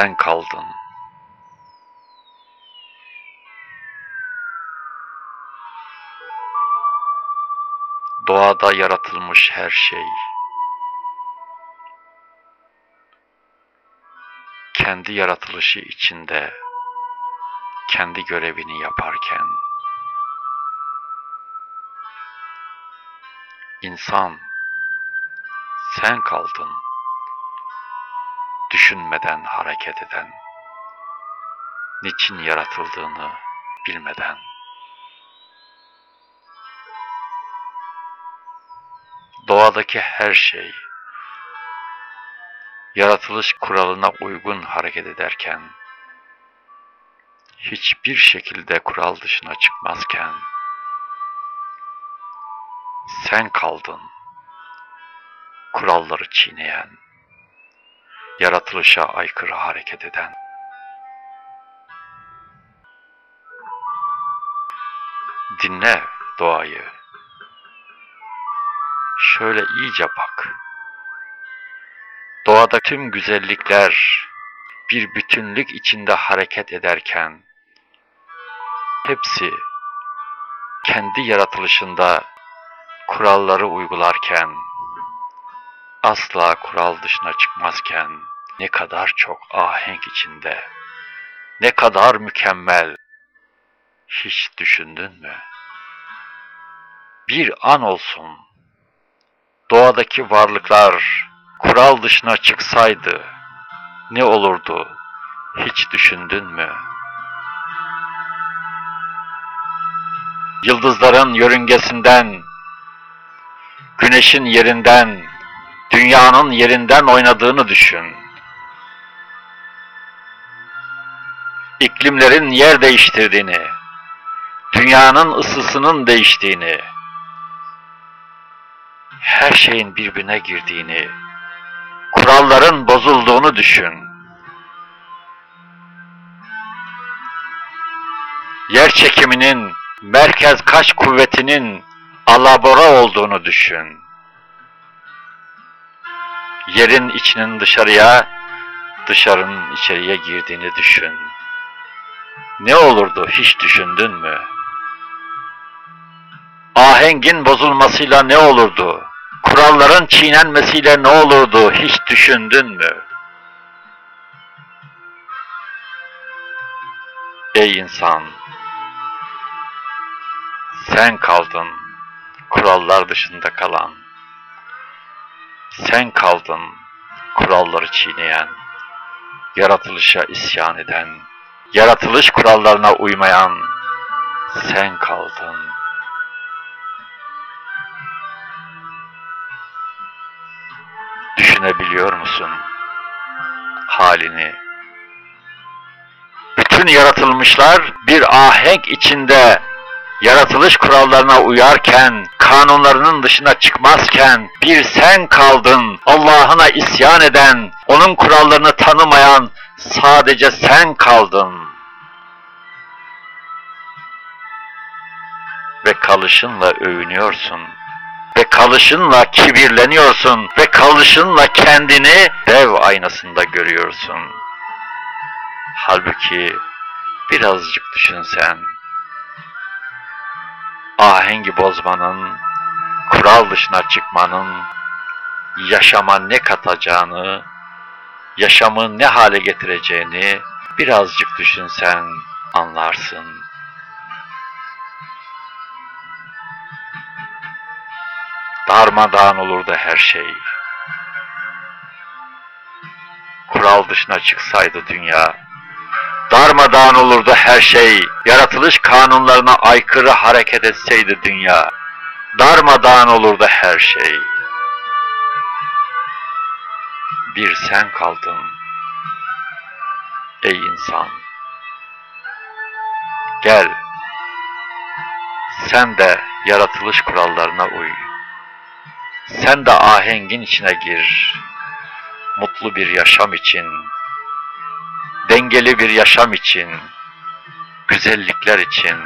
Sen kaldın. Doğada yaratılmış her şey. Kendi yaratılışı içinde kendi görevini yaparken. İnsan sen kaldın düşünmeden hareket eden niçin yaratıldığını bilmeden. Doğadaki her şey yaratılış kuralına uygun hareket ederken, hiçbir şekilde kural dışına çıkmazken, sen kaldın, kuralları çiğneyen, yaratılışa aykırı hareket eden. Dinle doğayı. Şöyle iyice bak. Doğada tüm güzellikler bir bütünlük içinde hareket ederken hepsi kendi yaratılışında kuralları uygularken asla kural dışına çıkmazken ne kadar çok ahenk içinde ne kadar mükemmel hiç düşündün mü? Bir an olsun doğadaki varlıklar kural dışına çıksaydı ne olurdu hiç düşündün mü? Yıldızların yörüngesinden, güneşin yerinden, dünyanın yerinden oynadığını düşün. İklimlerin yer değiştirdiğini, dünyanın ısısının değiştiğini, her şeyin birbirine girdiğini, kuralların bozulduğunu düşün. Yer çekiminin, merkez kaç kuvvetinin alabora olduğunu düşün. Yerin içinin dışarıya, dışarının içeriye girdiğini düşün. Ne olurdu hiç düşündün mü? Ahengin bozulmasıyla ne olurdu? kuralların çiğnenmesiyle ne olurdu hiç düşündün mü? Ey insan! Sen kaldın kurallar dışında kalan. Sen kaldın kuralları çiğneyen, yaratılışa isyan eden, yaratılış kurallarına uymayan. Sen kaldın. düşünebiliyor musun halini? Bütün yaratılmışlar bir ahenk içinde yaratılış kurallarına uyarken, kanunlarının dışına çıkmazken bir sen kaldın, Allah'ına isyan eden, onun kurallarını tanımayan sadece sen kaldın. Ve kalışınla övünüyorsun ve kalışınla kibirleniyorsun ve kalışınla kendini dev aynasında görüyorsun. Halbuki birazcık düşünsen, ahengi bozmanın, kural dışına çıkmanın, yaşama ne katacağını, yaşamı ne hale getireceğini birazcık düşünsen anlarsın. darmadağın olurdu her şey. Kural dışına çıksaydı dünya, darmadağın olurdu her şey, yaratılış kanunlarına aykırı hareket etseydi dünya, darmadağın olurdu her şey. Bir sen kaldın, ey insan. Gel, sen de yaratılış kurallarına uy. Sen de ahengin içine gir. Mutlu bir yaşam için, dengeli bir yaşam için, güzellikler için,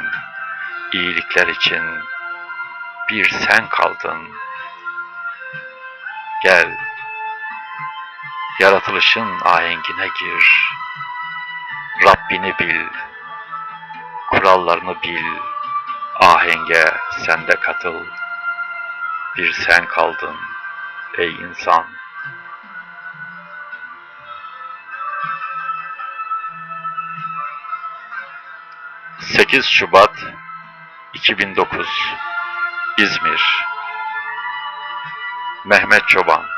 iyilikler için bir sen kaldın. Gel, Yaratılışın ahengine gir. Rabbini bil. Kurallarını bil. Ahenge sen de katıl. Bir sen kaldın ey insan. Sekiz Şubat 2009 İzmir Mehmet Çoban